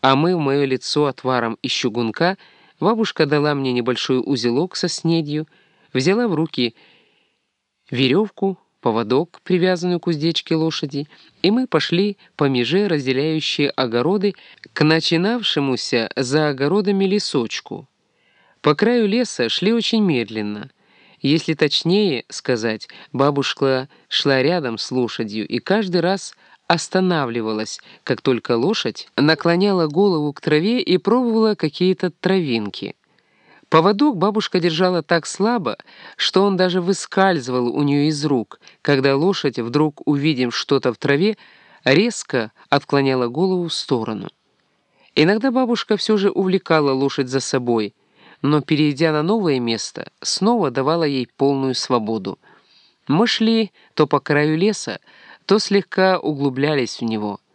а мыв мое лицо отваром из чугунка, бабушка дала мне небольшой узелок со снедью, взяла в руки веревку, поводок, привязанный к уздечке лошади, и мы пошли по меже, разделяющей огороды, к начинавшемуся за огородами лесочку. По краю леса шли очень медленно. Если точнее сказать, бабушка шла рядом с лошадью и каждый раз останавливалась, как только лошадь наклоняла голову к траве и пробовала какие-то травинки. Поводок бабушка держала так слабо, что он даже выскальзывал у нее из рук, когда лошадь, вдруг увидев что-то в траве, резко отклоняла голову в сторону. Иногда бабушка все же увлекала лошадь за собой, но, перейдя на новое место, снова давала ей полную свободу. Мы шли то по краю леса, то слегка углублялись в него —